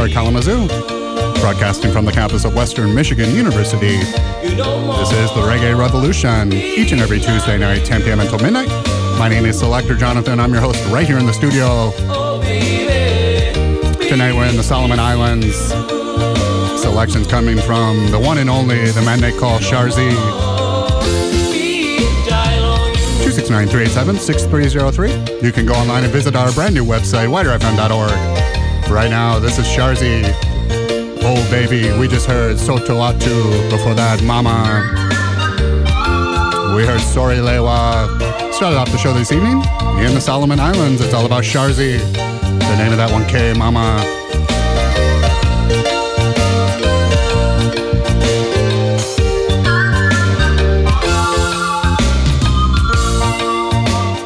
WIDR Kalamazoo, broadcasting from the campus of Western Michigan University. This is the Reggae Revolution, each and every Tuesday night, 10 p.m. until midnight. My name is Selector Jonathon. I'm your host right here in the studio. Tonight we're in the Solomon Islands. Selections coming from the one and only, the man they call Sharzy. 269-387-6303. You can go online and visit our brand new website, widerfm.org. Right now, this is Sharzy. Oh, baby, we just heard Sotoatu. Before that, Mama. We heard Sori Lewa. Started off the show this evening in the Solomon Islands. It's all about Sharzy. The name of that one, Ke Mama.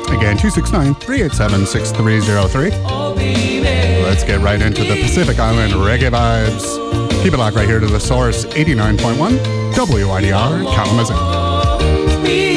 Again, 269 387 6303. Let's get right into the Pacific Island reggae vibes. Keep it locked right here to the source 89.1 WIDR Kalamazoo.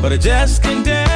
But I just can't dance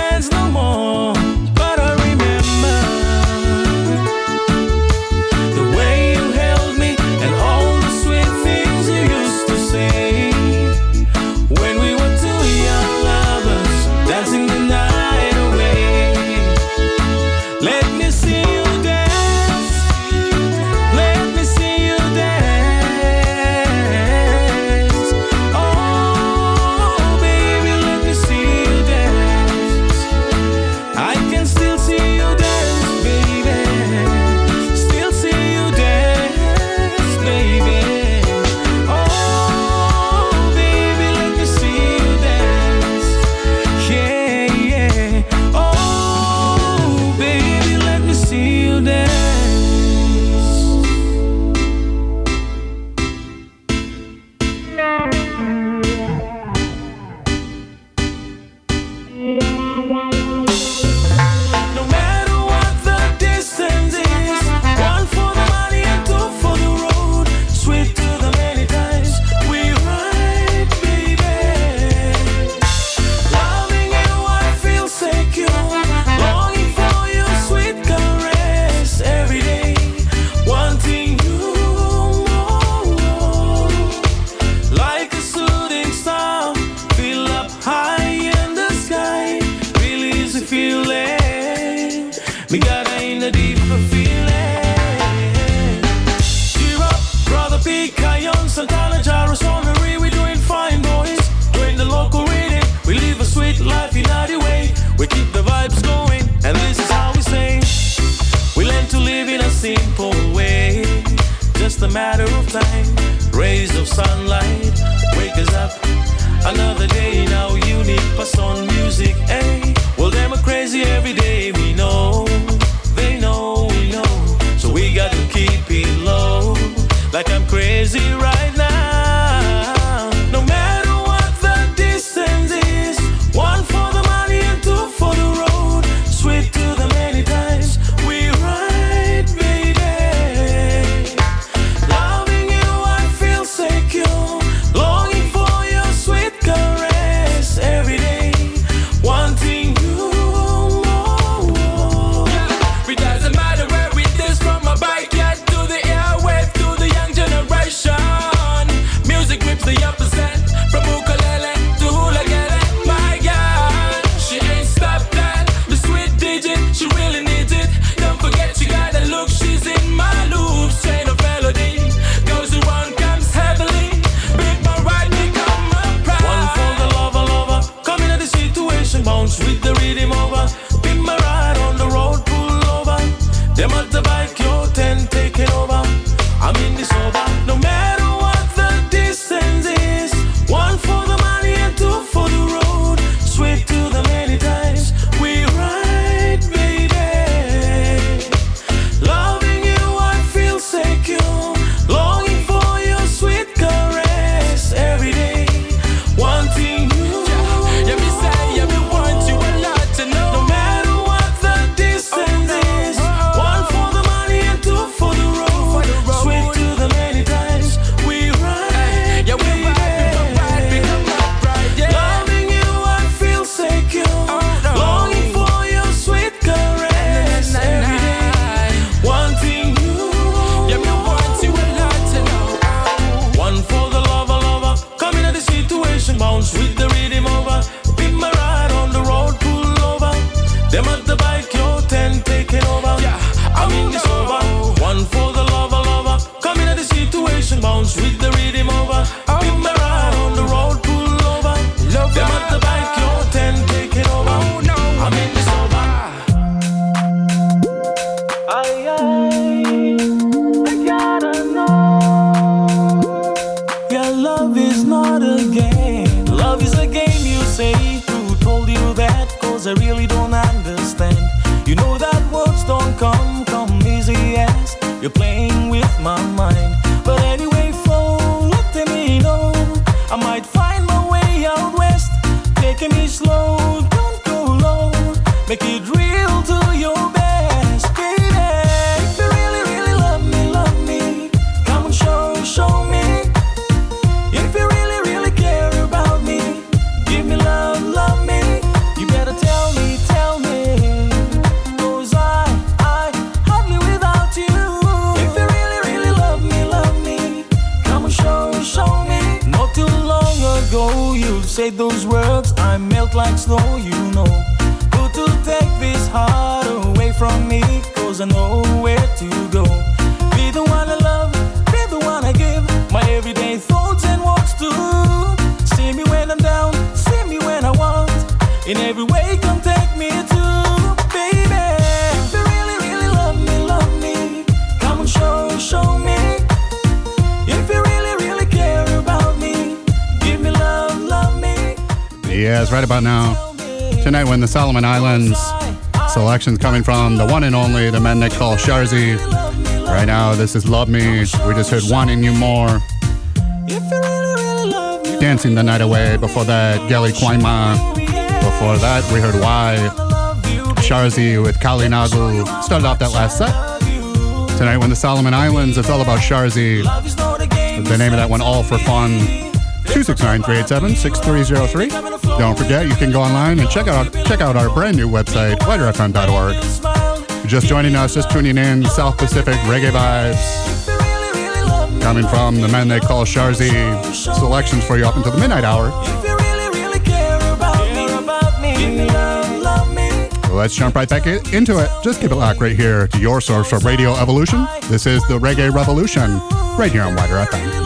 right about now. Tonight, when the Solomon Islands selection's coming from the one and only, the man they call Sharzy. Right now, this is Luv Me. We just heard Wanting You More. Dancing the Night Away. Before that, Geli Kwaima. Before that, we heard Why. Sharzy with Kalinagu. Started off that last set. Tonight, when the Solomon Islands, it's all about Sharzy. The name of that one, All for Fun. 269 387 6303. Don't forget, you can go online and check out check out our brand new website, LighterFM.org. Just joining us, just tuning in, South Pacific Reggae Vibes. Coming from the man they call Sharzy, selections for you up until the midnight hour. Let's jump right back into it. Just keep it locked right here to your source for Radio Evolution. This is the Reggae Revolution, right here on WIDR FM.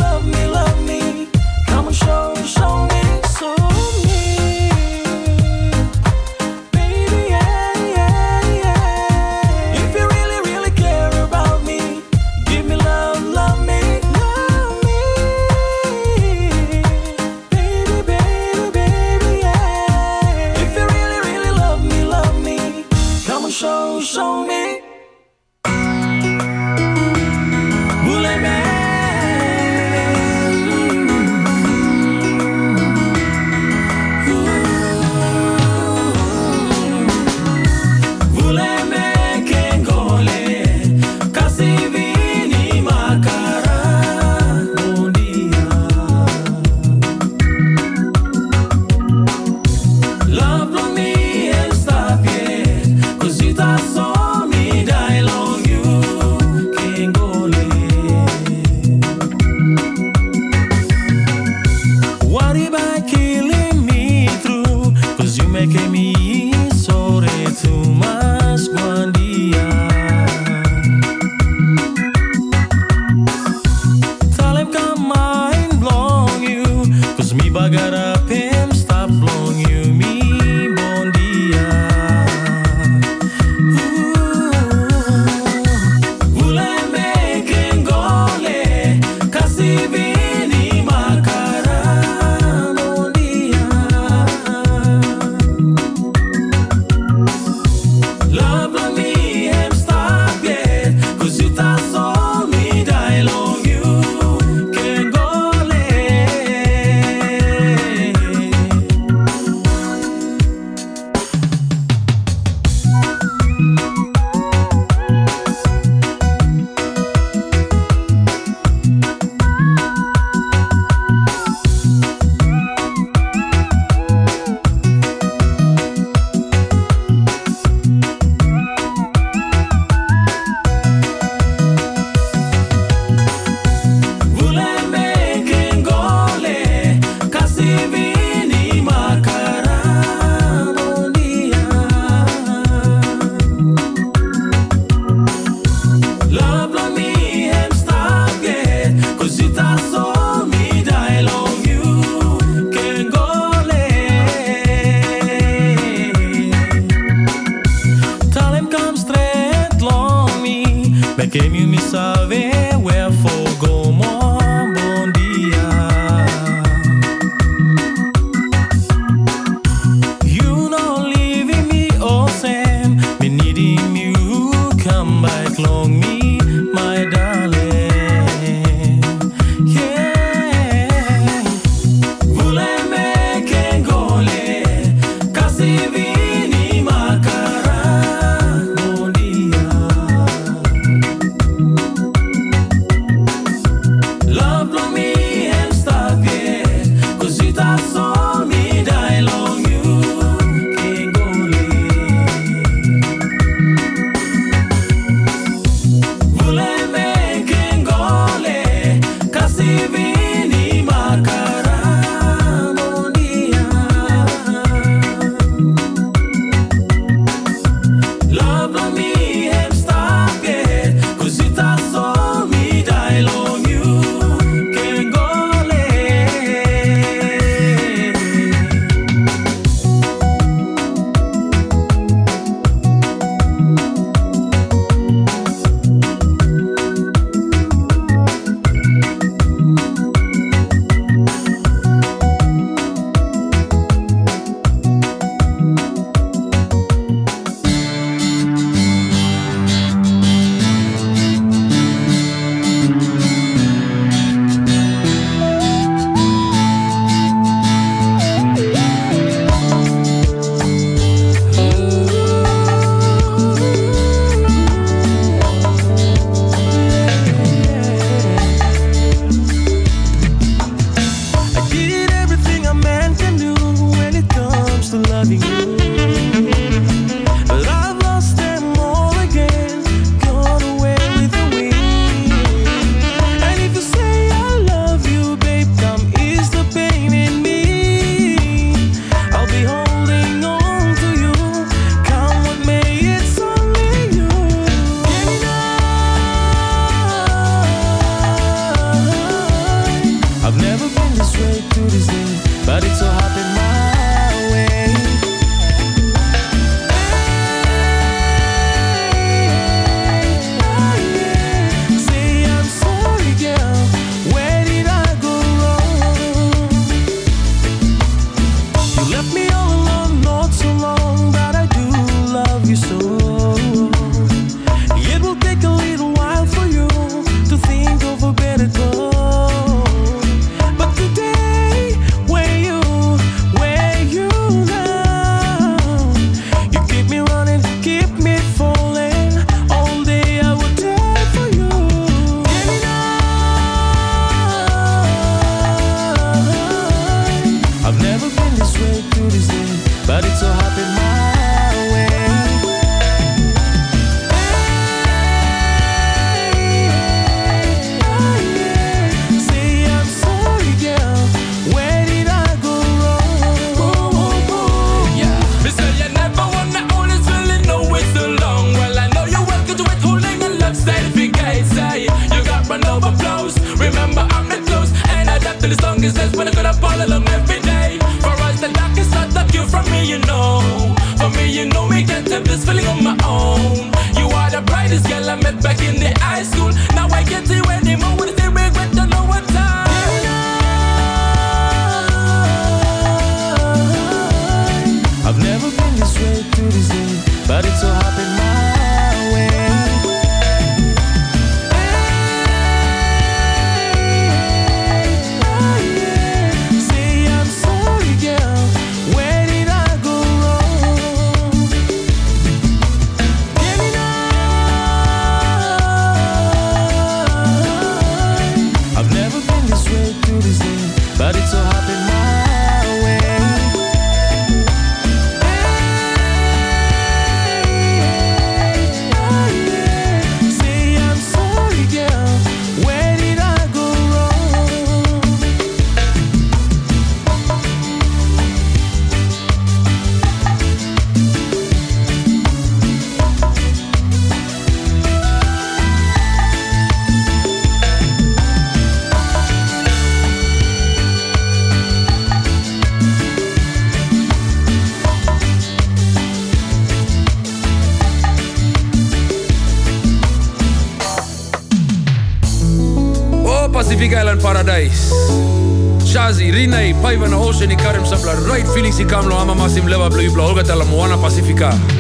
linna i paiva na ocean i karem sam bla right feelings i kamlo ama masim leva bla i bla olga tala moana pacifica.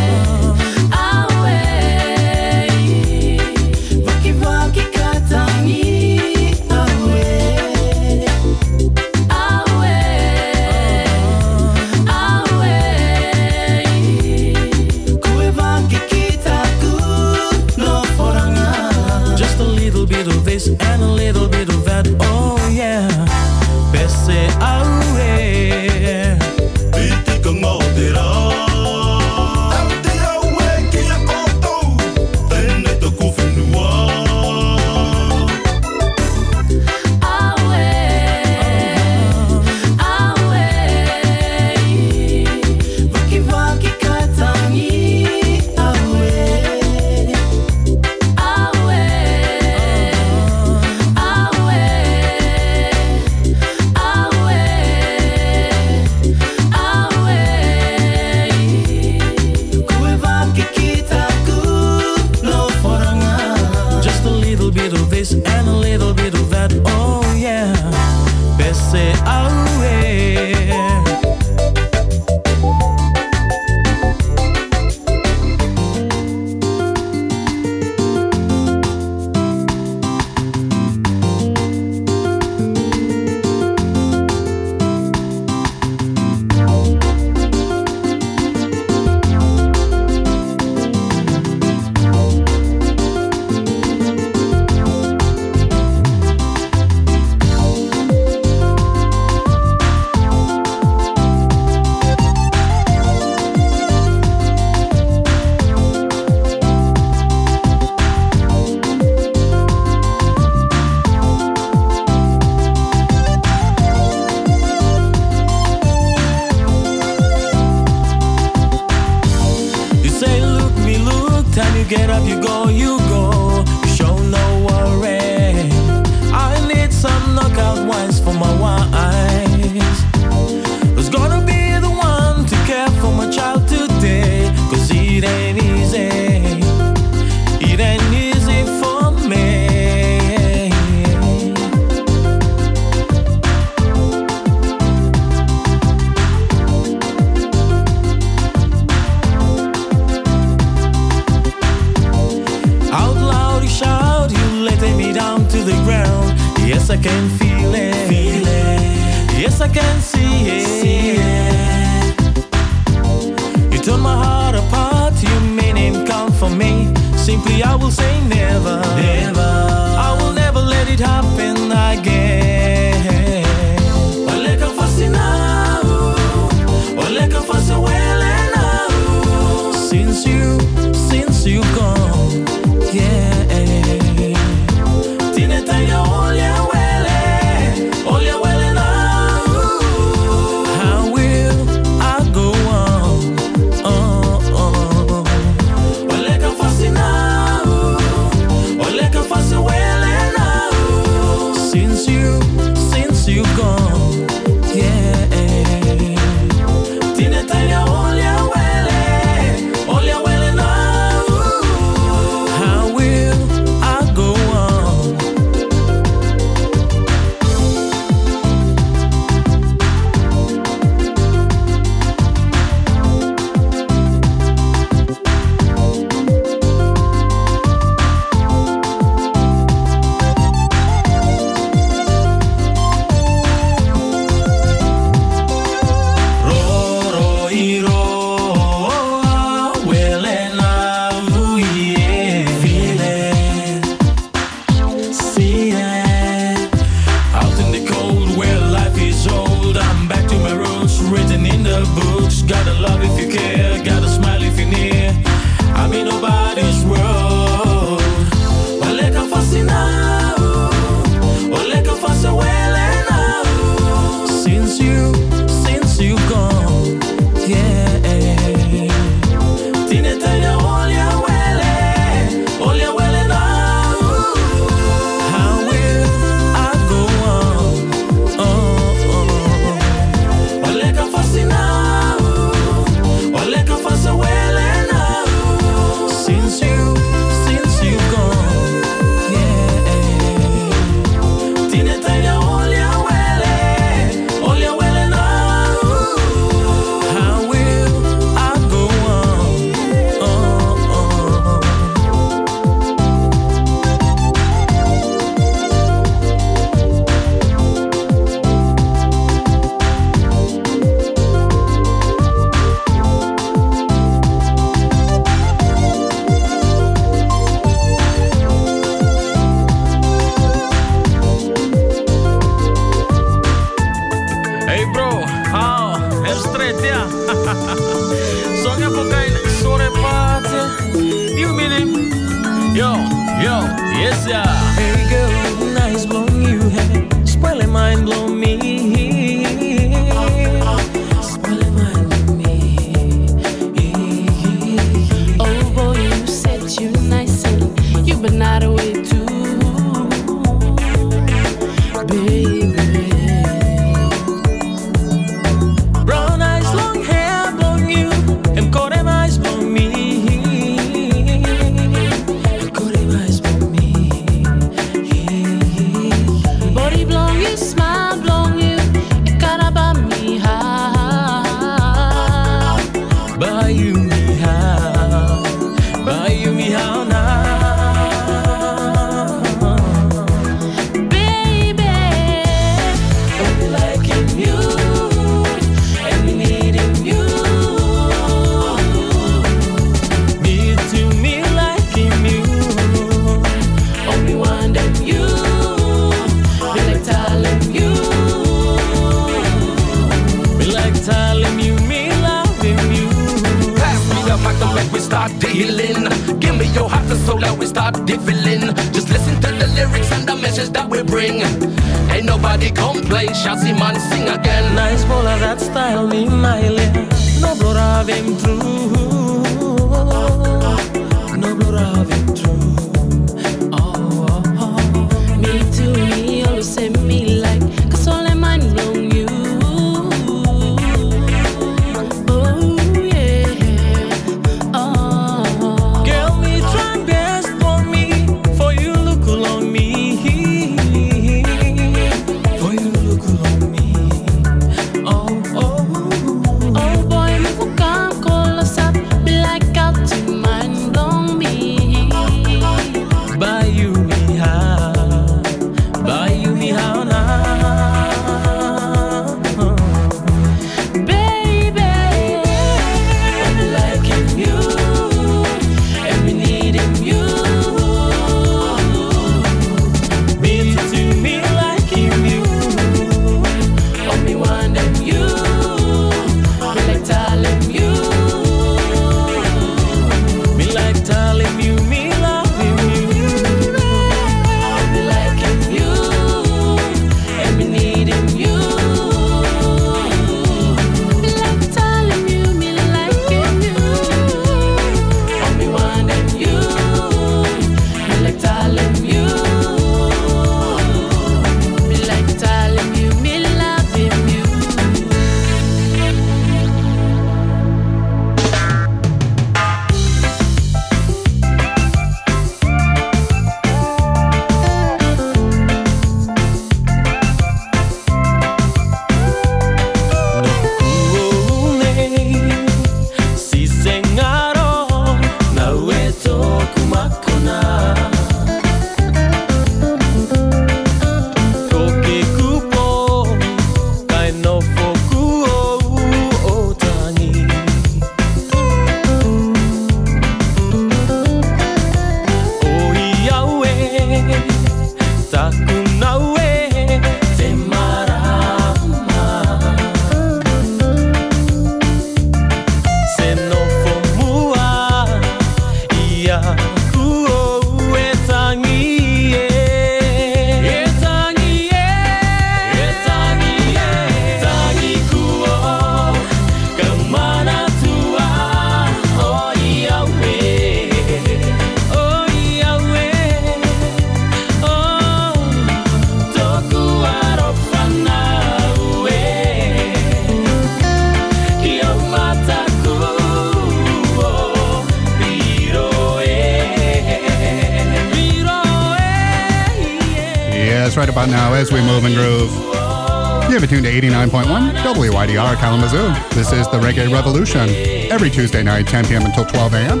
WIDR Kalamazoo. This is the Reggae Revolution, every Tuesday night, 10 p.m. until 12 a.m.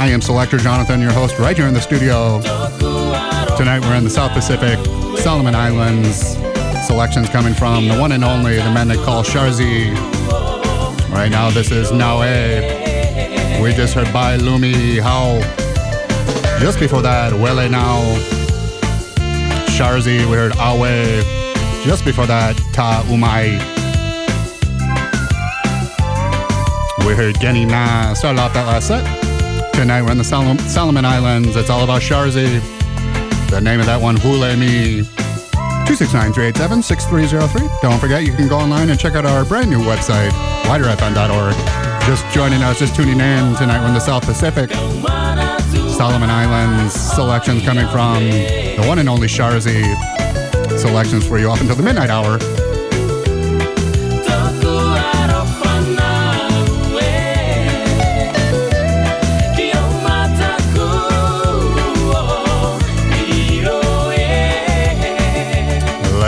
I am Selector Jonathon, your host, right here in the studio. Tonight we're in the South Pacific, Solomon Islands. Selections coming from the one and only, the men that call Sharzy. Right now, this is Naue. We just heard Bai Lumi Hao. Just before that, Wele Nau. Sharzy, we heard Auwe. Just before that, Ta Umai. we heard Geni Na started off that last set. Tonight we're in the Solomon Islands. It's all about Sharzy. The name of that one, Vule Me. 269-387-6303. Don't forget you can go online and check out our brand new website, widerfm.org. Just joining us, just tuning in tonight we're in the South Pacific. Solomon Islands selections coming from the one and only Sharzy. Selections for you up until the midnight hour.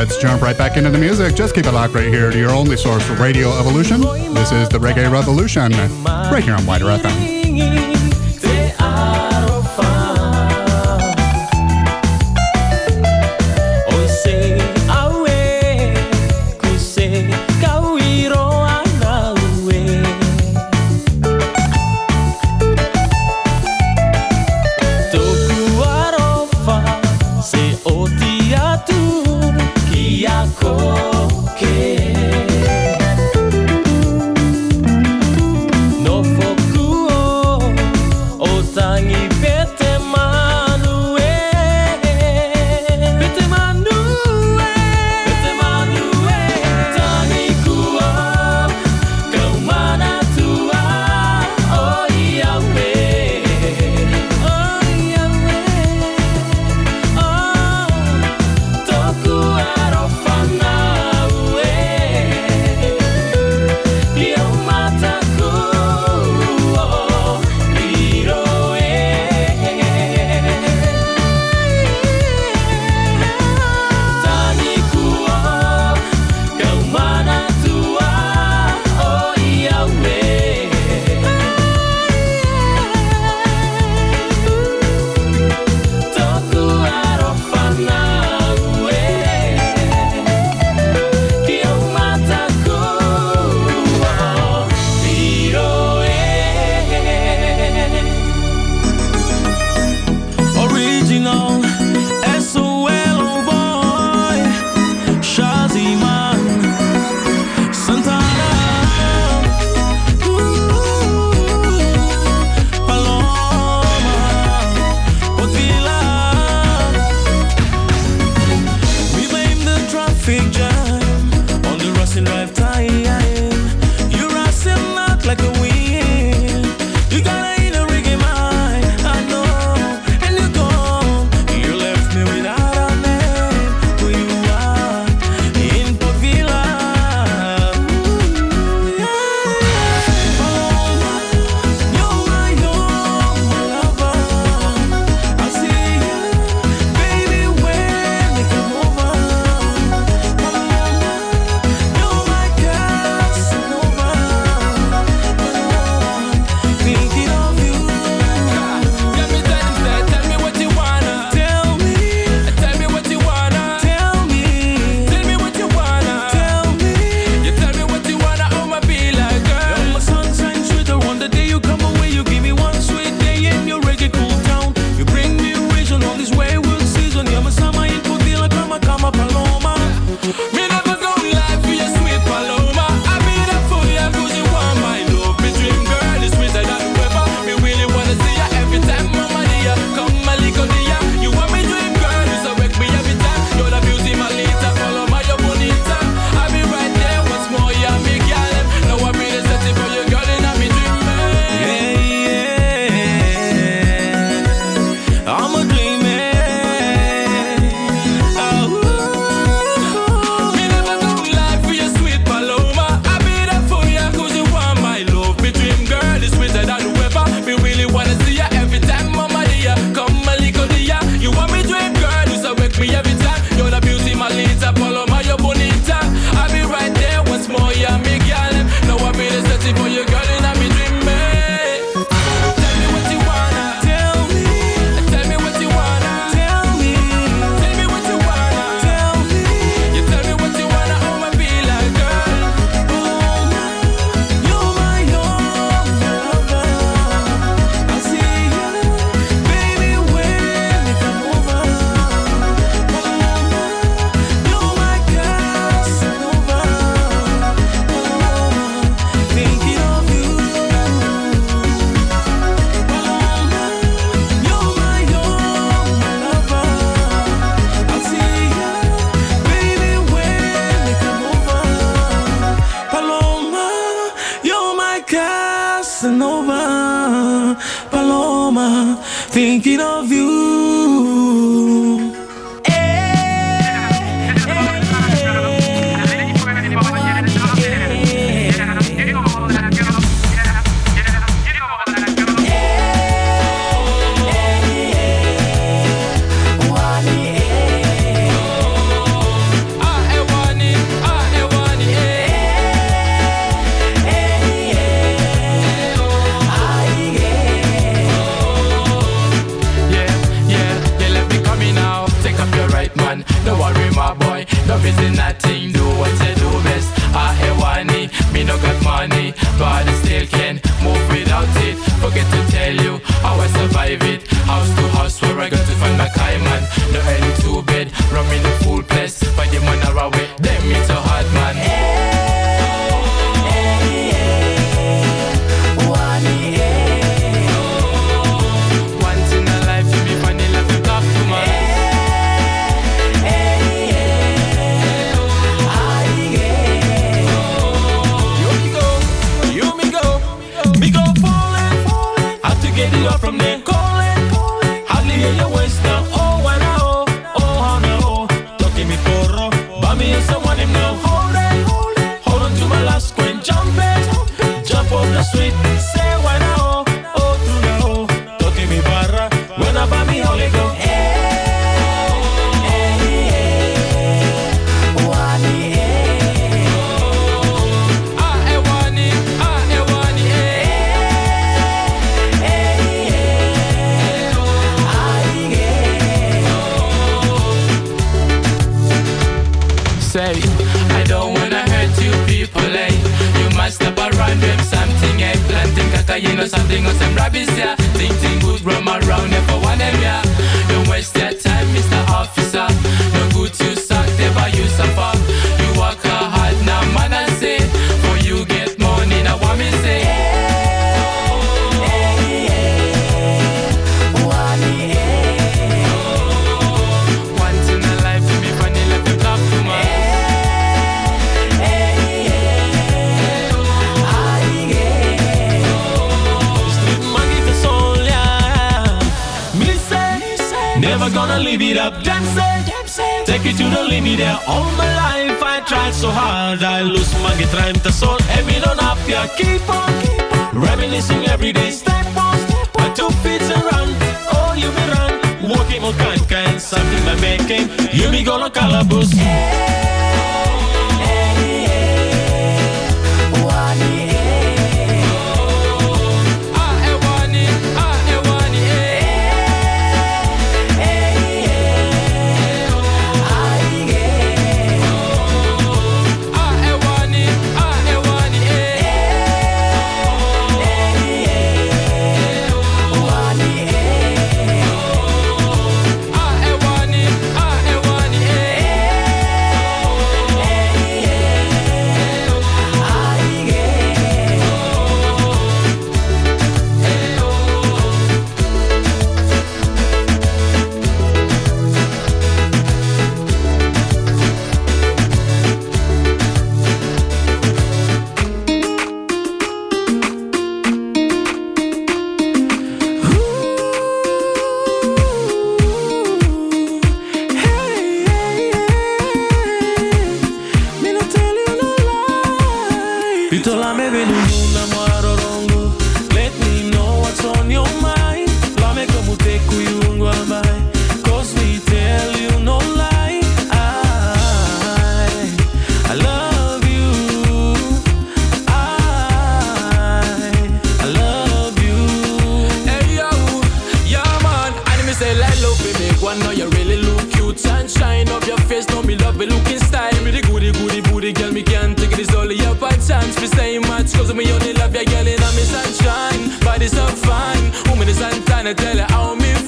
Let's jump right back into the music. Just keep it locked right here to your only source for Radio Evolution. This is the Reggae Revolution, right here on WIDR FM. Don't worry, my boy. Don't visit nothing. Do what you do best. I hear money, me no got money, but I still can move without it. Forget to tell you how I survive it. House to house where I got something or some rubbish, yeah. Think, think good, roam around there for one them, yeah. To the limit there. All my life I tried so hard, I lose my get time to soul. Every don't up, yeah, keep on, keep on. Reminiscing every day, step on, step on. My two feet around, all oh, you be run. Walking on kind, kind, something my making. You me gonna calaboose. I And say like love me make one know you really look cute. Sunshine of your face, know me love me looking style. Me the goody goody booty girl, me can't take it. It's all your by chance. Me say much cause me only love your girl in me sunshine. Body so fine, woman is sunshine. I tell her how me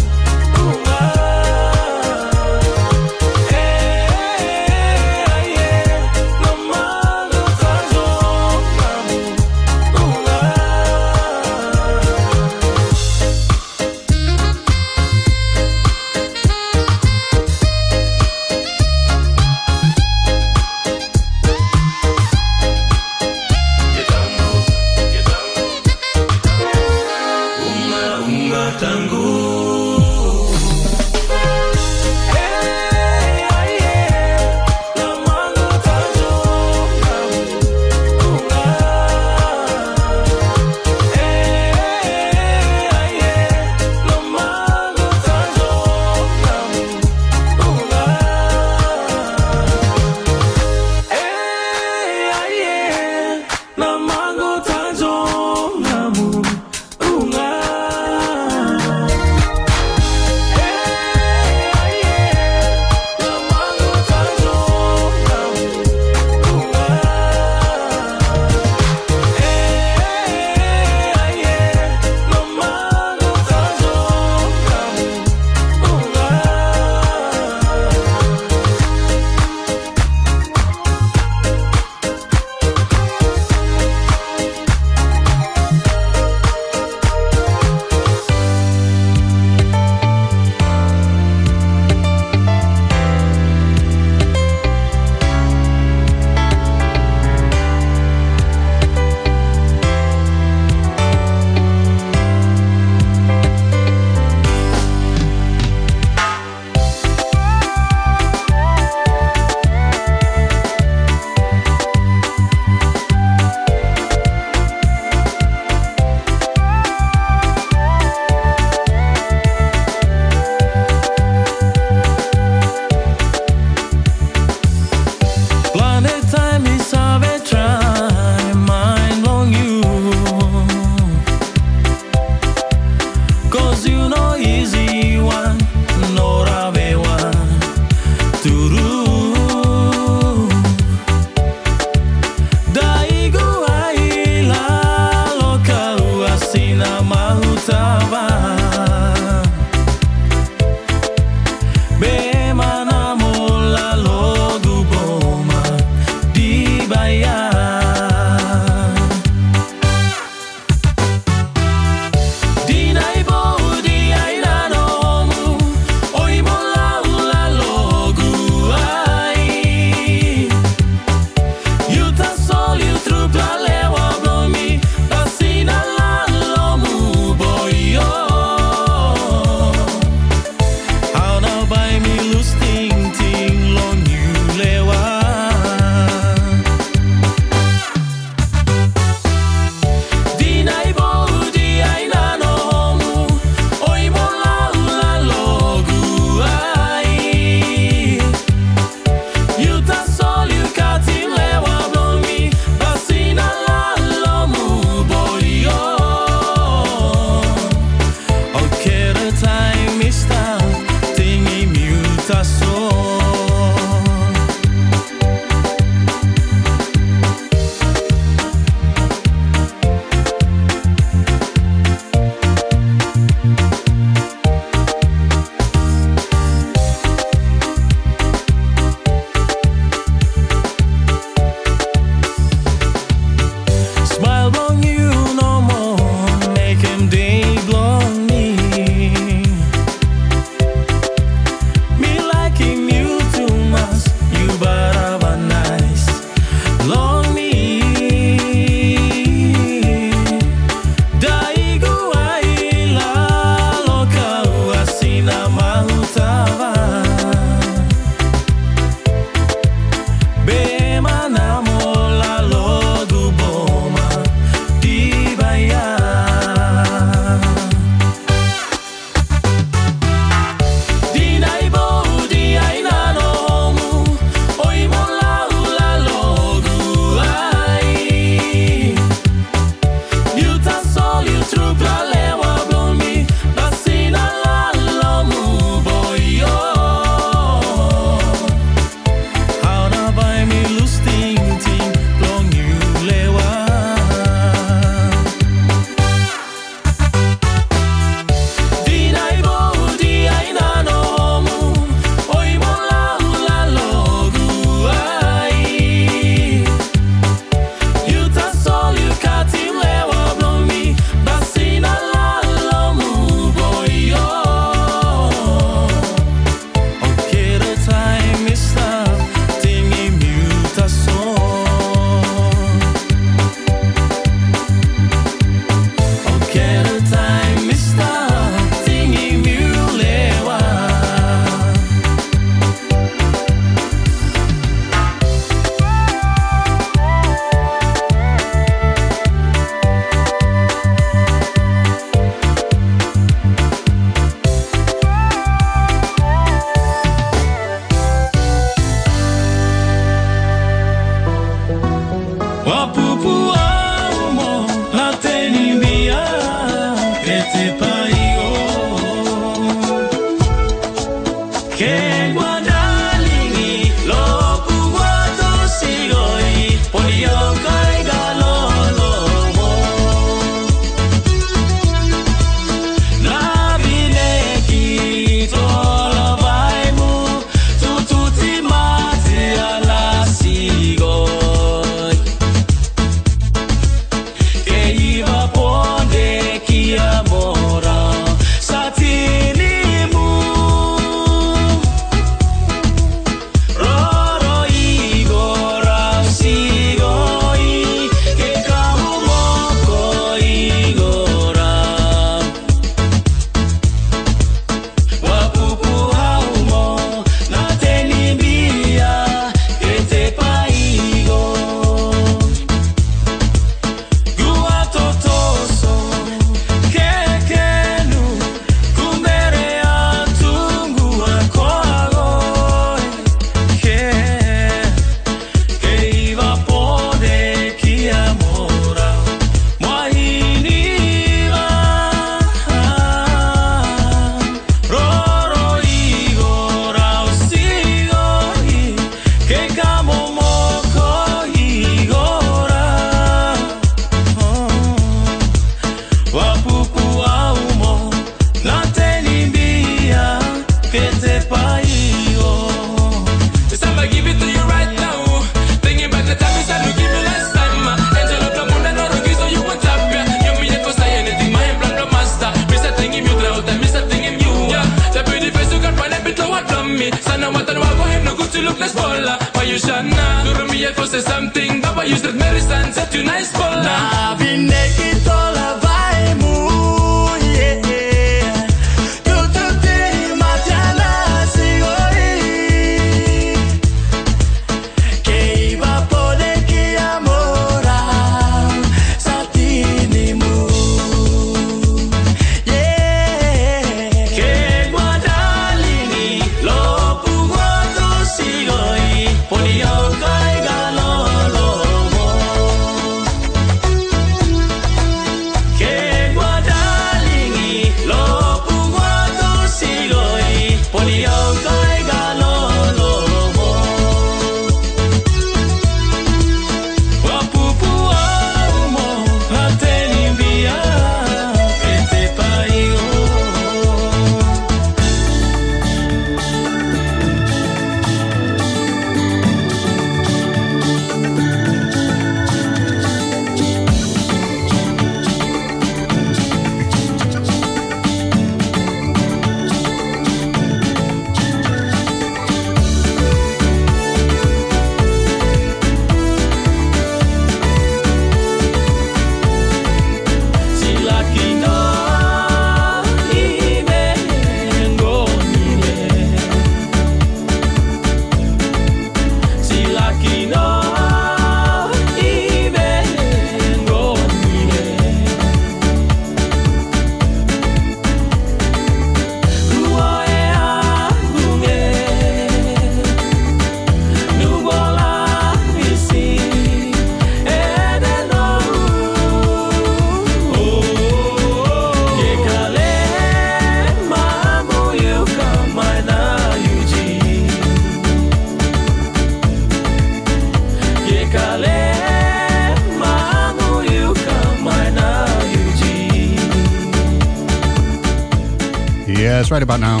right about now.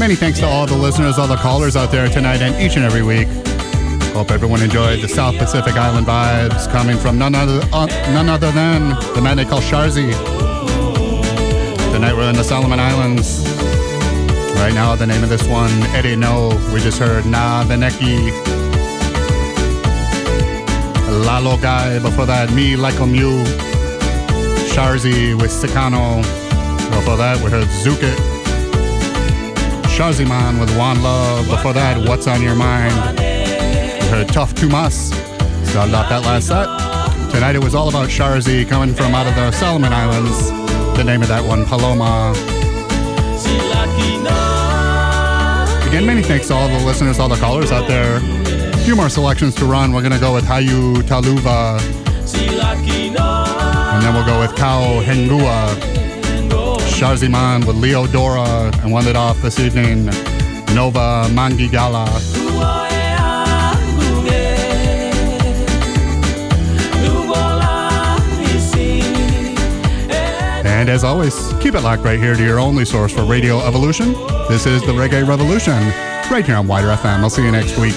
Many thanks to all the listeners, all the callers out there tonight and each and every week. Hope everyone enjoyed the South Pacific Island vibes coming from none other, uh, none other than the man they call Sharzy. Tonight we're in the Solomon Islands. Right now, the name of this one, Ede Nou. We just heard Na Vineki. Lalo Guy. Before that, Me Like a Mew. Sharzy with Sikano. Before that, we heard Zouk It. Sharzyman with Wan Luv. Before that, What's on Your Mind? We heard Tuff Tumas. Started off that last set. Tonight it was all about Sharzy coming from out of the Solomon Islands. The name of that one, Paloma. Again, many thanks to all the listeners, all the callers out there. A few more selections to run. We're going to go with Highu Taluva, and then we'll go with Kau Hengua. Sharzyman with Lio Dora, and one that off this evening, Nova Mangighala. And as always, keep it locked right here to your only source for Radio Evolution. This is the Reggae Revolution, right here on WIDR FM. I'll see you next week.